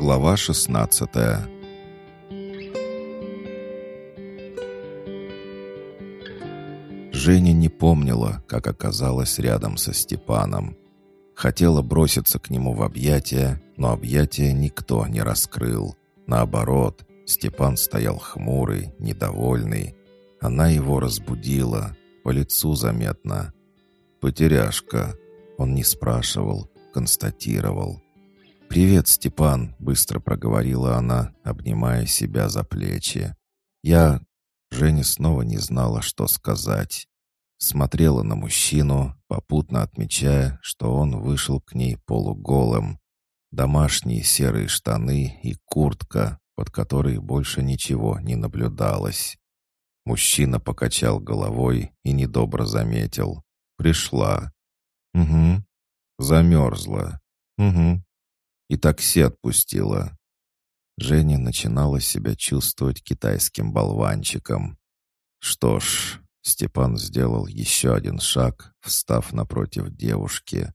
Глава 16 Женя не помнила, как оказалась рядом со Степаном. Хотела броситься к нему в объятия, но объятия никто не раскрыл. Наоборот, Степан стоял хмурый, недовольный. Она его разбудила, по лицу заметно. «Потеряшка». Он не спрашивал, констатировал. «Привет, Степан», — быстро проговорила она, обнимая себя за плечи. «Я...» Женя снова не знала, что сказать. Смотрела на мужчину, попутно отмечая, что он вышел к ней полуголым. Домашние серые штаны и куртка, под которой больше ничего не наблюдалось. Мужчина покачал головой и недобро заметил. «Пришла». «Угу». «Замерзла». «Угу». И такси отпустила. Женя начинала себя чувствовать китайским болванчиком. Что ж, Степан сделал еще один шаг, встав напротив девушки.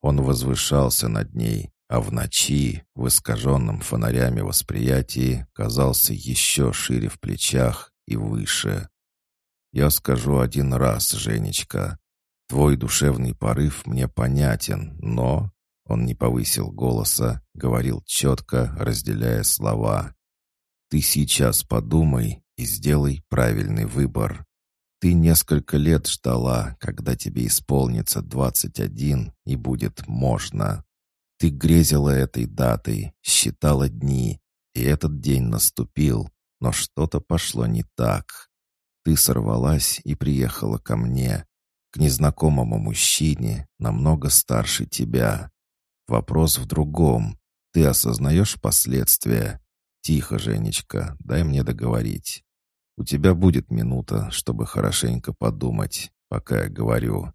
Он возвышался над ней, а в ночи, в искаженном фонарями восприятии, казался еще шире в плечах и выше. «Я скажу один раз, Женечка, твой душевный порыв мне понятен, но...» Он не повысил голоса, говорил четко, разделяя слова. «Ты сейчас подумай и сделай правильный выбор. Ты несколько лет ждала, когда тебе исполнится двадцать один и будет можно. Ты грезила этой датой, считала дни, и этот день наступил, но что-то пошло не так. Ты сорвалась и приехала ко мне, к незнакомому мужчине, намного старше тебя. Вопрос в другом. Ты осознаешь последствия? Тихо, Женечка, дай мне договорить. У тебя будет минута, чтобы хорошенько подумать, пока я говорю.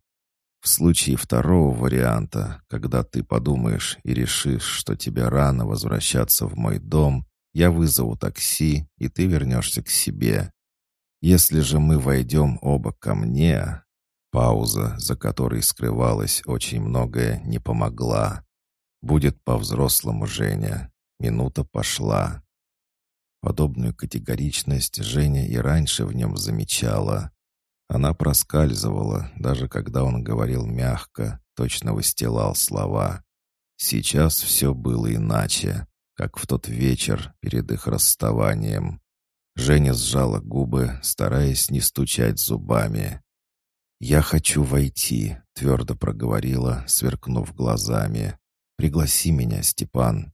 В случае второго варианта, когда ты подумаешь и решишь, что тебе рано возвращаться в мой дом, я вызову такси, и ты вернешься к себе. Если же мы войдем оба ко мне...» Пауза, за которой скрывалось очень многое, не помогла. «Будет по-взрослому, Женя. Минута пошла». Подобную категоричность Женя и раньше в нем замечала. Она проскальзывала, даже когда он говорил мягко, точно выстилал слова. Сейчас все было иначе, как в тот вечер перед их расставанием. Женя сжала губы, стараясь не стучать зубами. «Я хочу войти», — твердо проговорила, сверкнув глазами. «Пригласи меня, Степан».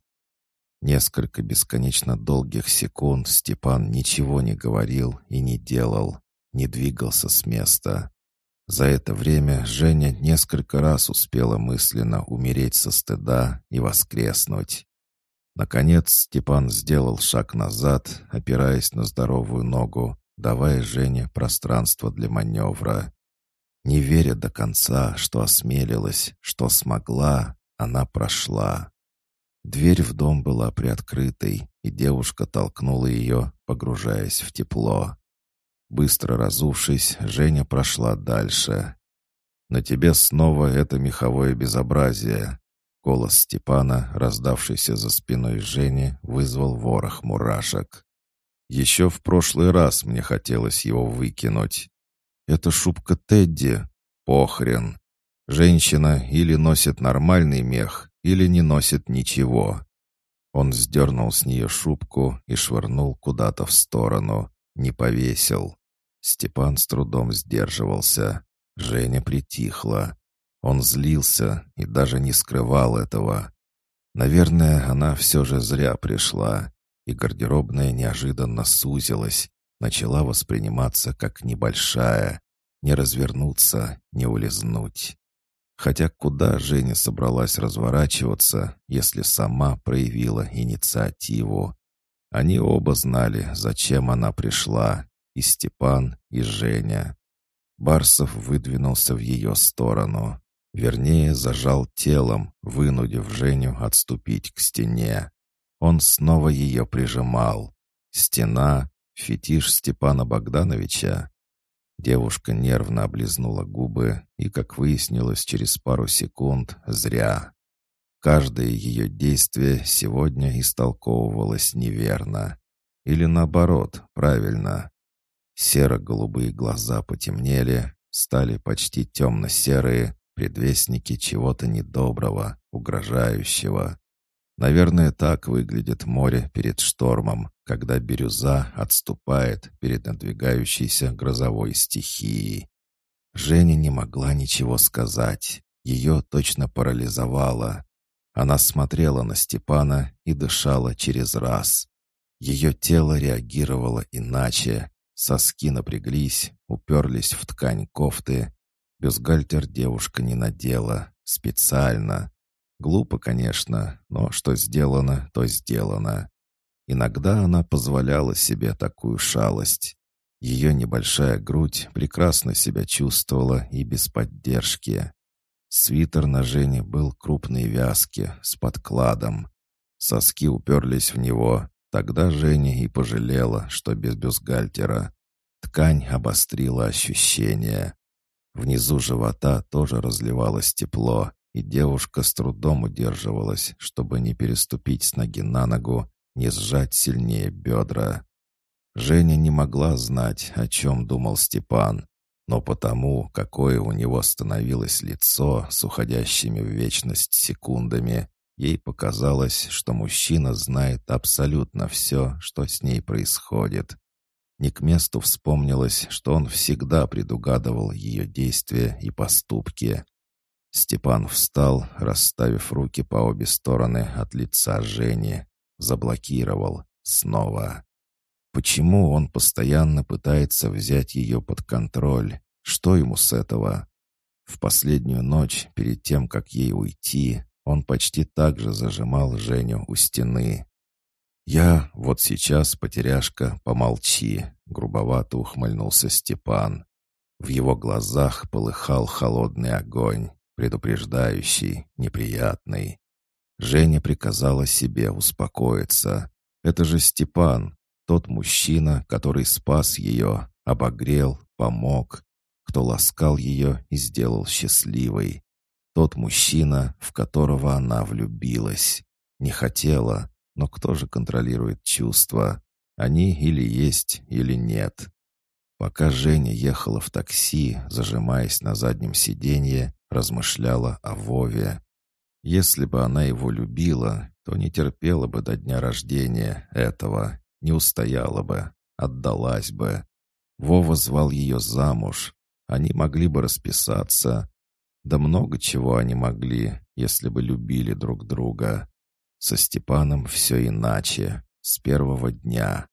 Несколько бесконечно долгих секунд Степан ничего не говорил и не делал, не двигался с места. За это время Женя несколько раз успела мысленно умереть со стыда и воскреснуть. Наконец Степан сделал шаг назад, опираясь на здоровую ногу, давая Жене пространство для маневра. Не веря до конца, что осмелилась, что смогла, она прошла. Дверь в дом была приоткрытой, и девушка толкнула ее, погружаясь в тепло. Быстро разувшись, Женя прошла дальше. «На тебе снова это меховое безобразие», Голос Степана, раздавшийся за спиной Жени, вызвал ворох мурашек. «Еще в прошлый раз мне хотелось его выкинуть. Это шубка Тедди. Похрен. Женщина или носит нормальный мех, или не носит ничего». Он сдернул с нее шубку и швырнул куда-то в сторону. Не повесил. Степан с трудом сдерживался. Женя притихла. Он злился и даже не скрывал этого. Наверное, она все же зря пришла, и гардеробная неожиданно сузилась, начала восприниматься как небольшая, не развернуться, не улизнуть. Хотя куда Женя собралась разворачиваться, если сама проявила инициативу? Они оба знали, зачем она пришла, и Степан, и Женя. Барсов выдвинулся в ее сторону. Вернее, зажал телом, вынудив Женю отступить к стене. Он снова ее прижимал. Стена — фетиш Степана Богдановича. Девушка нервно облизнула губы и, как выяснилось через пару секунд, зря. Каждое ее действие сегодня истолковывалось неверно. Или наоборот, правильно. Серо-голубые глаза потемнели, стали почти темно-серые, предвестники чего-то недоброго, угрожающего. Наверное, так выглядит море перед штормом, когда бирюза отступает перед надвигающейся грозовой стихией. Женя не могла ничего сказать. Ее точно парализовало. Она смотрела на Степана и дышала через раз. Ее тело реагировало иначе. Соски напряглись, уперлись в ткань кофты. Бюстгальтер девушка не надела. Специально. Глупо, конечно, но что сделано, то сделано. Иногда она позволяла себе такую шалость. Ее небольшая грудь прекрасно себя чувствовала и без поддержки. Свитер на Жене был крупной вязки, с подкладом. Соски уперлись в него. Тогда Женя и пожалела, что без бюстгальтера. Ткань обострила ощущения. Внизу живота тоже разливалось тепло, и девушка с трудом удерживалась, чтобы не переступить с ноги на ногу, не сжать сильнее бедра. Женя не могла знать, о чем думал Степан, но потому, какое у него становилось лицо с уходящими в вечность секундами, ей показалось, что мужчина знает абсолютно все, что с ней происходит. Не к месту вспомнилось, что он всегда предугадывал ее действия и поступки. Степан встал, расставив руки по обе стороны от лица Жени. Заблокировал. Снова. Почему он постоянно пытается взять ее под контроль? Что ему с этого? В последнюю ночь, перед тем, как ей уйти, он почти так же зажимал Женю у стены. «Я вот сейчас, потеряшка, помолчи», — грубовато ухмыльнулся Степан. В его глазах полыхал холодный огонь предупреждающий, неприятный. Женя приказала себе успокоиться. Это же Степан, тот мужчина, который спас ее, обогрел, помог, кто ласкал ее и сделал счастливой. Тот мужчина, в которого она влюбилась. Не хотела, но кто же контролирует чувства? Они или есть, или нет. Пока Женя ехала в такси, зажимаясь на заднем сиденье, размышляла о Вове. Если бы она его любила, то не терпела бы до дня рождения этого, не устояла бы, отдалась бы. Вова звал ее замуж. Они могли бы расписаться. Да много чего они могли, если бы любили друг друга. Со Степаном все иначе, с первого дня.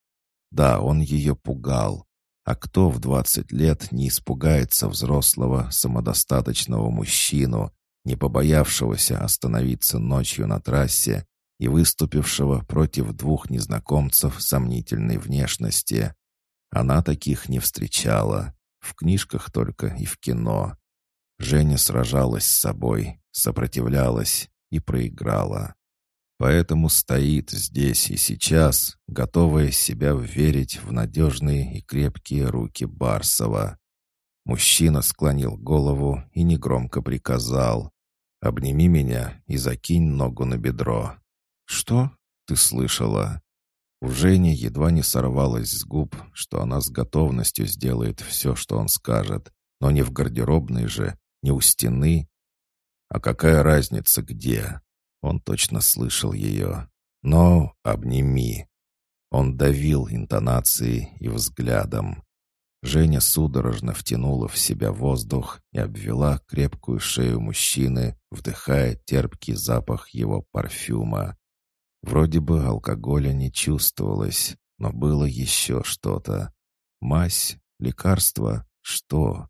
Да, он ее пугал, а кто в двадцать лет не испугается взрослого, самодостаточного мужчину, не побоявшегося остановиться ночью на трассе и выступившего против двух незнакомцев сомнительной внешности? Она таких не встречала. В книжках только и в кино. Женя сражалась с собой, сопротивлялась и проиграла. Поэтому стоит здесь и сейчас, готовая себя вверить в надежные и крепкие руки Барсова. Мужчина склонил голову и негромко приказал. «Обними меня и закинь ногу на бедро». «Что?» — ты слышала. У Жени едва не сорвалось с губ, что она с готовностью сделает все, что он скажет, но не в гардеробной же, не у стены. А какая разница где? Он точно слышал ее. «Но обними». Он давил интонацией и взглядом. Женя судорожно втянула в себя воздух и обвела крепкую шею мужчины, вдыхая терпкий запах его парфюма. Вроде бы алкоголя не чувствовалось, но было еще что-то. Мазь, лекарство, что?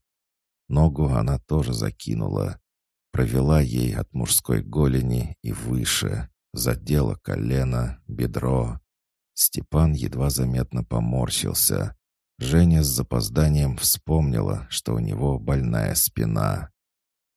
Ногу она тоже закинула провела ей от мужской голени и выше, задела колено, бедро. Степан едва заметно поморщился. Женя с запозданием вспомнила, что у него больная спина.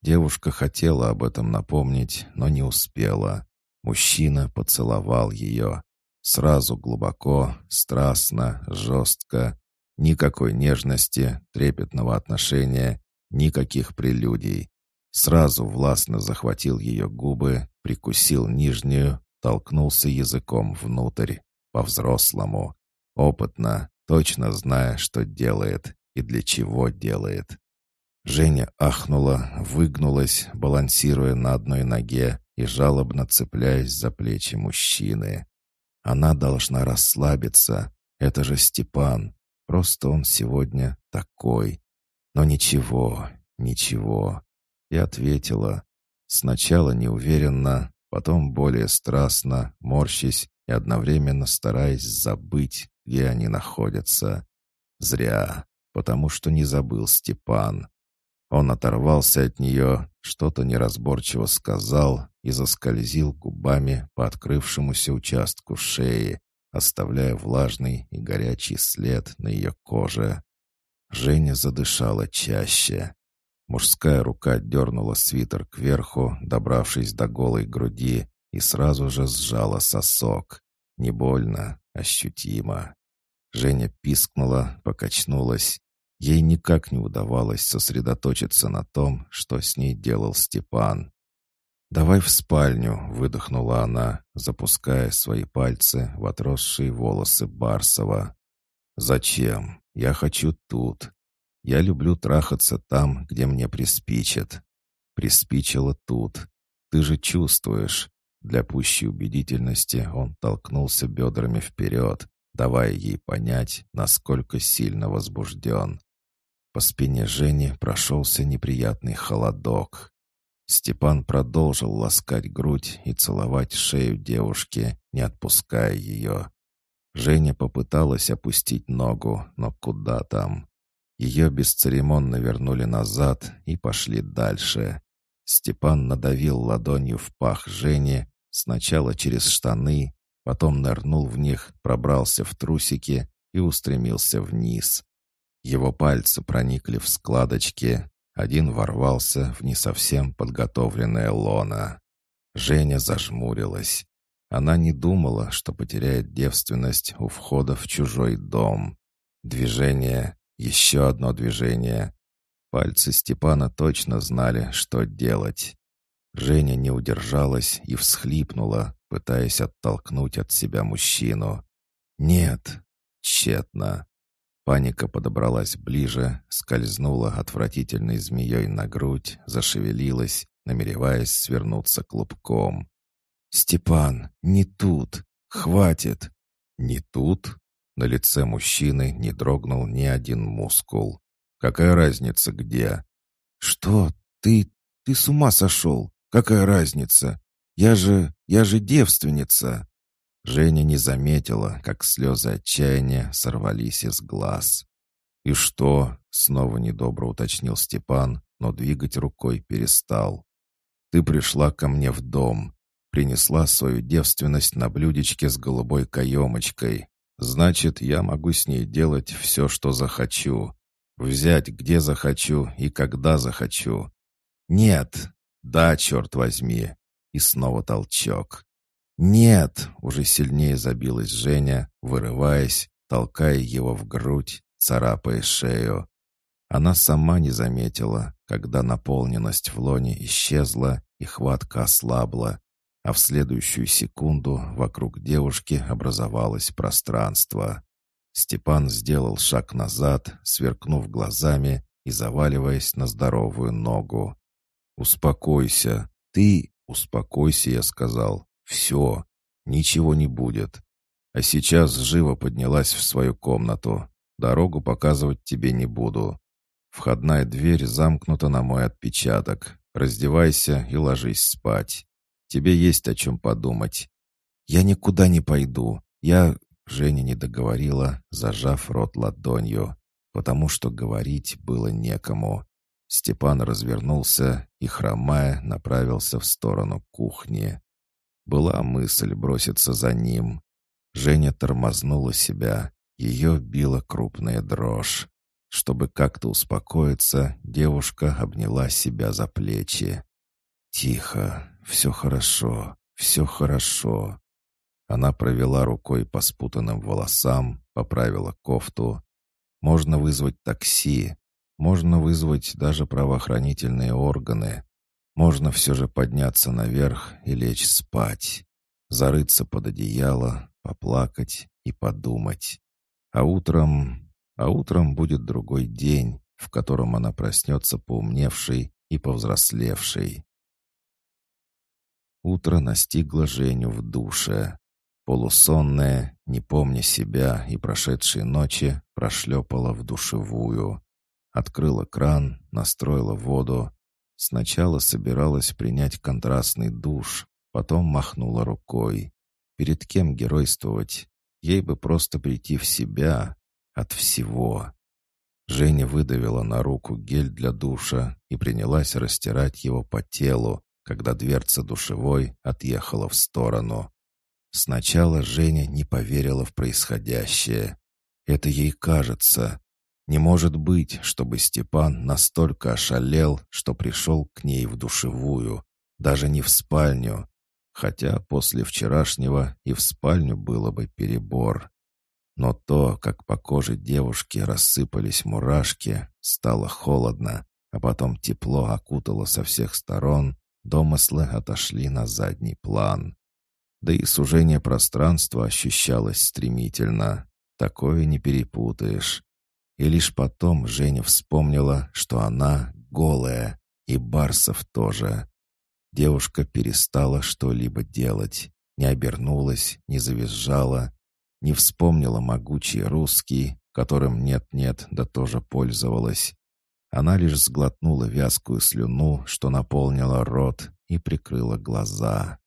Девушка хотела об этом напомнить, но не успела. Мужчина поцеловал ее. Сразу глубоко, страстно, жестко. Никакой нежности, трепетного отношения, никаких прелюдий. Сразу властно захватил ее губы прикусил нижнюю, толкнулся языком внутрь, по-взрослому, опытно, точно зная, что делает и для чего делает. Женя ахнула, выгнулась, балансируя на одной ноге и жалобно цепляясь за плечи мужчины. Она должна расслабиться. Это же Степан. Просто он сегодня такой. Но ничего, ничего. И ответила. Сначала неуверенно, потом более страстно, морщись и одновременно стараясь забыть, где они находятся. Зря, потому что не забыл Степан. Он оторвался от нее, что-то неразборчиво сказал и заскользил губами по открывшемуся участку шеи, оставляя влажный и горячий след на ее коже. Женя задышала чаще. Мужская рука дернула свитер кверху, добравшись до голой груди, и сразу же сжала сосок. Не больно, ощутимо. Женя пискнула, покачнулась. Ей никак не удавалось сосредоточиться на том, что с ней делал Степан. «Давай в спальню», — выдохнула она, запуская свои пальцы в отросшие волосы Барсова. «Зачем? Я хочу тут. Я люблю трахаться там, где мне приспичит. Приспичило тут. Ты же чувствуешь». Для пущей убедительности он толкнулся бедрами вперед, давая ей понять, насколько сильно возбужден. По спине Жени прошелся неприятный холодок. Степан продолжил ласкать грудь и целовать шею девушки, не отпуская ее. Женя попыталась опустить ногу, но куда там? Ее бесцеремонно вернули назад и пошли дальше. Степан надавил ладонью в пах Жени, сначала через штаны, потом нырнул в них, пробрался в трусики и устремился вниз. Его пальцы проникли в складочки, один ворвался в не совсем подготовленное лоно. Женя зажмурилась. Она не думала, что потеряет девственность у входа в чужой дом. Движение, еще одно движение. Пальцы Степана точно знали, что делать. Женя не удержалась и всхлипнула, пытаясь оттолкнуть от себя мужчину. «Нет!» Тщетно. Паника подобралась ближе, скользнула отвратительной змеей на грудь, зашевелилась, намереваясь свернуться клубком. «Степан, не тут! Хватит!» «Не тут?» На лице мужчины не дрогнул ни один мускул. «Какая разница, где?» «Что? Ты... ты с ума сошел? Какая разница? Я же... я же девственница!» Женя не заметила, как слезы отчаяния сорвались из глаз. «И что?» — снова недобро уточнил Степан, но двигать рукой перестал. «Ты пришла ко мне в дом, принесла свою девственность на блюдечке с голубой каемочкой. Значит, я могу с ней делать все, что захочу. Взять, где захочу и когда захочу. Нет! Да, черт возьми!» И снова толчок. «Нет!» — уже сильнее забилась Женя, вырываясь, толкая его в грудь, царапая шею. Она сама не заметила, когда наполненность в лоне исчезла и хватка ослабла, а в следующую секунду вокруг девушки образовалось пространство. Степан сделал шаг назад, сверкнув глазами и заваливаясь на здоровую ногу. «Успокойся, ты...» «Успокойся», — я сказал. Все, ничего не будет. А сейчас живо поднялась в свою комнату. Дорогу показывать тебе не буду. Входная дверь замкнута на мой отпечаток. Раздевайся и ложись спать. Тебе есть о чем подумать. Я никуда не пойду. Я... Женя не договорила, зажав рот ладонью, потому что говорить было некому. Степан развернулся и, хромая, направился в сторону кухни. Была мысль броситься за ним. Женя тормознула себя. Ее била крупная дрожь. Чтобы как-то успокоиться, девушка обняла себя за плечи. «Тихо, все хорошо, все хорошо». Она провела рукой по спутанным волосам, поправила кофту. «Можно вызвать такси, можно вызвать даже правоохранительные органы. Можно все же подняться наверх и лечь спать, зарыться под одеяло, поплакать и подумать. А утром... А утром будет другой день, в котором она проснется поумневшей и повзрослевшей. Утро настигло Женю в душе. Полусонная, не помня себя и прошедшей ночи, прошлепала в душевую. Открыла кран, настроила воду. Сначала собиралась принять контрастный душ, потом махнула рукой. Перед кем геройствовать? Ей бы просто прийти в себя от всего. Женя выдавила на руку гель для душа и принялась растирать его по телу, когда дверца душевой отъехала в сторону. Сначала Женя не поверила в происходящее. Это ей кажется. Не может быть, чтобы Степан настолько ошалел, что пришел к ней в душевую, даже не в спальню. Хотя после вчерашнего и в спальню было бы перебор. Но то, как по коже девушки рассыпались мурашки, стало холодно, а потом тепло окутало со всех сторон, домыслы отошли на задний план. Да и сужение пространства ощущалось стремительно. Такое не перепутаешь. И лишь потом Женя вспомнила, что она голая, и Барсов тоже. Девушка перестала что-либо делать, не обернулась, не завизжала, не вспомнила могучий русский, которым нет-нет, да тоже пользовалась. Она лишь сглотнула вязкую слюну, что наполнила рот, и прикрыла глаза.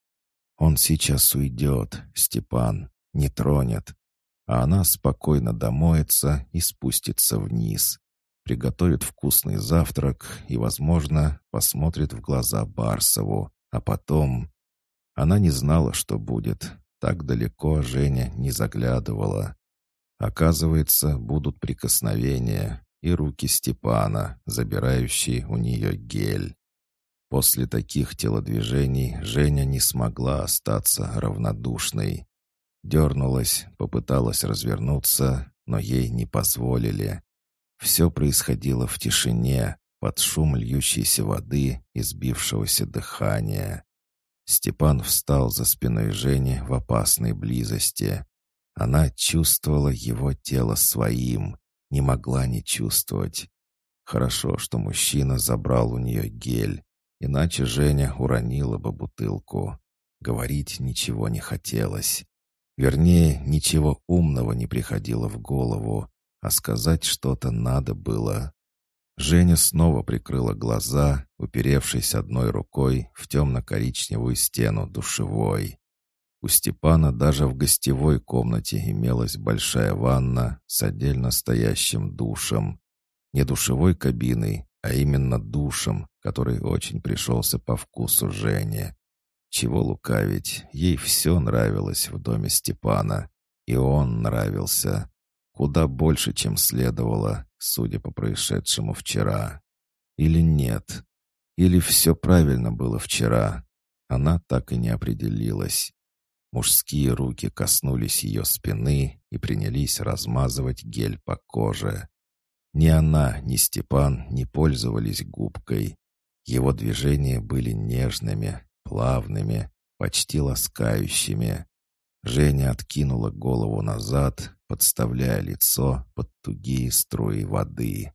Он сейчас уйдет, Степан, не тронет. А она спокойно домоется и спустится вниз. Приготовит вкусный завтрак и, возможно, посмотрит в глаза Барсову. А потом... Она не знала, что будет. Так далеко Женя не заглядывала. Оказывается, будут прикосновения и руки Степана, забирающие у нее гель. После таких телодвижений Женя не смогла остаться равнодушной. Дернулась, попыталась развернуться, но ей не позволили. Все происходило в тишине, под шум льющейся воды и сбившегося дыхания. Степан встал за спиной Жени в опасной близости. Она чувствовала его тело своим, не могла не чувствовать. Хорошо, что мужчина забрал у нее гель. Иначе Женя уронила бы бутылку. Говорить ничего не хотелось. Вернее, ничего умного не приходило в голову, а сказать что-то надо было. Женя снова прикрыла глаза, уперевшись одной рукой в темно-коричневую стену душевой. У Степана даже в гостевой комнате имелась большая ванна с отдельно стоящим душем. Не душевой кабиной, а именно душем, который очень пришелся по вкусу Жене. Чего лукавить, ей все нравилось в доме Степана, и он нравился. Куда больше, чем следовало, судя по происшедшему вчера. Или нет? Или все правильно было вчера? Она так и не определилась. Мужские руки коснулись ее спины и принялись размазывать гель по коже. Ни она, ни Степан не пользовались губкой. Его движения были нежными, плавными, почти ласкающими. Женя откинула голову назад, подставляя лицо под тугие струи воды.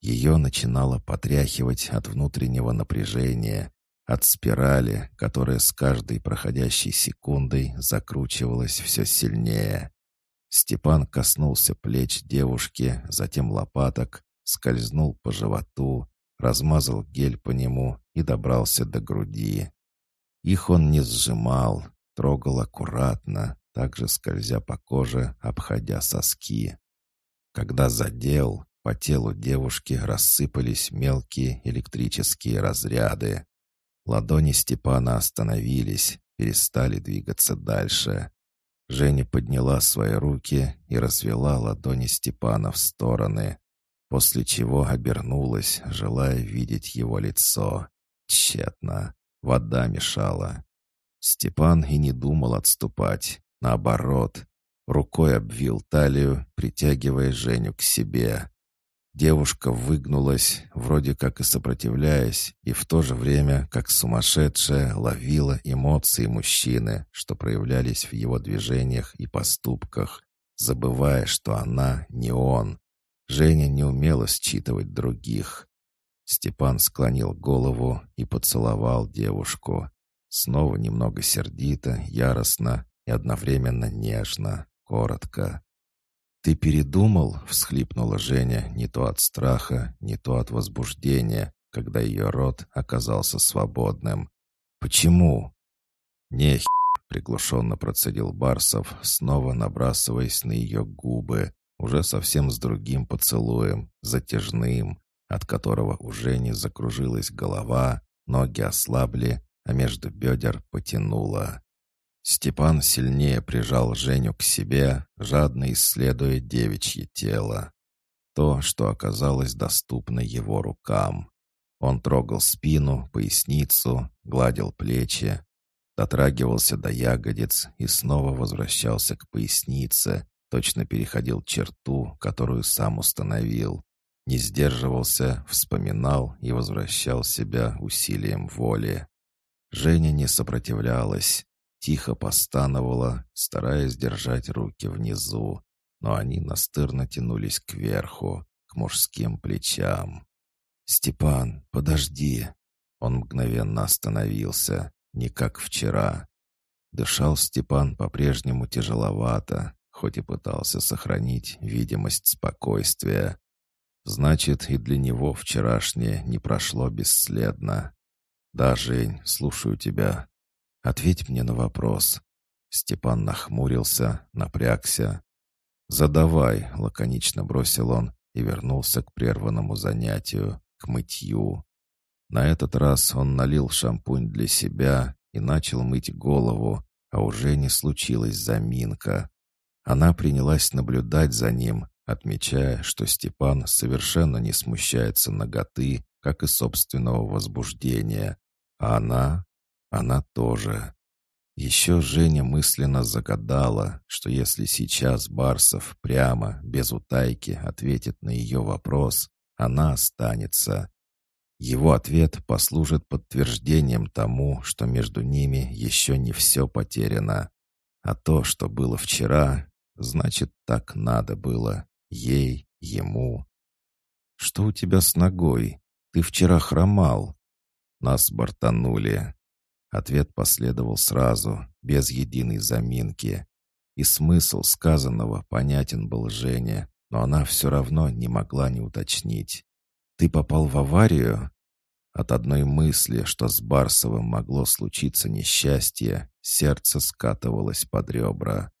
Ее начинало потряхивать от внутреннего напряжения, от спирали, которая с каждой проходящей секундой закручивалась все сильнее. Степан коснулся плеч девушки, затем лопаток, скользнул по животу, размазал гель по нему и добрался до груди. Их он не сжимал, трогал аккуратно, также скользя по коже, обходя соски. Когда задел, по телу девушки рассыпались мелкие электрические разряды. Ладони Степана остановились, перестали двигаться дальше. Женя подняла свои руки и развела ладони Степана в стороны, после чего обернулась, желая видеть его лицо. Тщетно. Вода мешала. Степан и не думал отступать. Наоборот, рукой обвил талию, притягивая Женю к себе. Девушка выгнулась, вроде как и сопротивляясь, и в то же время, как сумасшедшая, ловила эмоции мужчины, что проявлялись в его движениях и поступках, забывая, что она не он. Женя не умела считывать других. Степан склонил голову и поцеловал девушку. Снова немного сердито, яростно и одновременно нежно, коротко. «Ты передумал?» — всхлипнула Женя не то от страха, не то от возбуждения, когда ее рот оказался свободным. «Почему?» «Не приглушенно процедил Барсов, снова набрасываясь на ее губы, уже совсем с другим поцелуем, затяжным, от которого уже не закружилась голова, ноги ослабли, а между бедер потянуло. Степан сильнее прижал Женю к себе, жадно исследуя девичье тело. То, что оказалось доступно его рукам. Он трогал спину, поясницу, гладил плечи, дотрагивался до ягодиц и снова возвращался к пояснице, точно переходил черту, которую сам установил. Не сдерживался, вспоминал и возвращал себя усилием воли. Женя не сопротивлялась, тихо постановала, стараясь держать руки внизу, но они настырно тянулись кверху, к мужским плечам. «Степан, подожди!» Он мгновенно остановился, не как вчера. Дышал Степан по-прежнему тяжеловато, хоть и пытался сохранить видимость спокойствия. Значит, и для него вчерашнее не прошло бесследно. «Да, Жень, слушаю тебя», Ответь мне на вопрос». Степан нахмурился, напрягся. «Задавай», — лаконично бросил он и вернулся к прерванному занятию, к мытью. На этот раз он налил шампунь для себя и начал мыть голову, а уже не случилась заминка. Она принялась наблюдать за ним, отмечая, что Степан совершенно не смущается ноготы, как и собственного возбуждения. А она она тоже. Еще Женя мысленно загадала, что если сейчас Барсов прямо, без утайки, ответит на ее вопрос, она останется. Его ответ послужит подтверждением тому, что между ними еще не все потеряно. А то, что было вчера, значит, так надо было. Ей, ему. «Что у тебя с ногой? Ты вчера хромал». Нас бортанули. Ответ последовал сразу, без единой заминки. И смысл сказанного понятен был Жене, но она все равно не могла не уточнить. «Ты попал в аварию?» От одной мысли, что с Барсовым могло случиться несчастье, сердце скатывалось под ребра.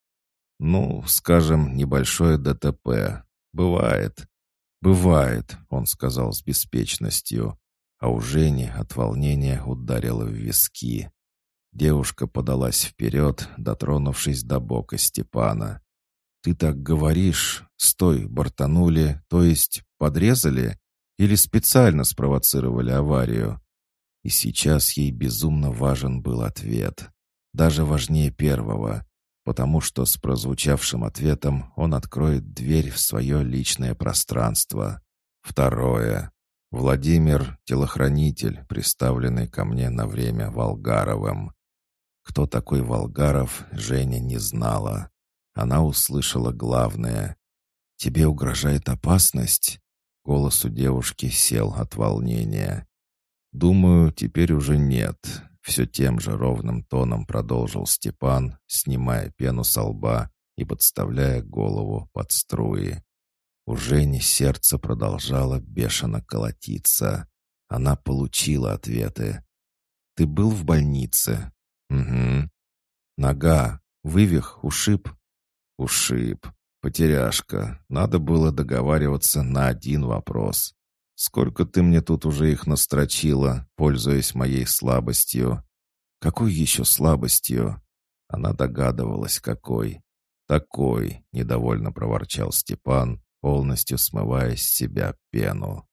«Ну, скажем, небольшое ДТП. Бывает». «Бывает», — он сказал с беспечностью а у Жени от волнения ударило в виски. Девушка подалась вперед, дотронувшись до бока Степана. «Ты так говоришь? Стой, бортанули, то есть подрезали? Или специально спровоцировали аварию?» И сейчас ей безумно важен был ответ. Даже важнее первого, потому что с прозвучавшим ответом он откроет дверь в свое личное пространство. Второе. Владимир — телохранитель, приставленный ко мне на время Волгаровым. Кто такой Волгаров, Женя не знала. Она услышала главное. «Тебе угрожает опасность?» Голос у девушки сел от волнения. «Думаю, теперь уже нет», — все тем же ровным тоном продолжил Степан, снимая пену со лба и подставляя голову под струи. У Жени сердце продолжало бешено колотиться. Она получила ответы. «Ты был в больнице?» «Угу». «Нога. Вывих. Ушиб?» «Ушиб. Потеряшка. Надо было договариваться на один вопрос. Сколько ты мне тут уже их настрочила, пользуясь моей слабостью?» «Какой еще слабостью?» Она догадывалась, какой. «Такой», — недовольно проворчал Степан, полностью смывая с себя пену.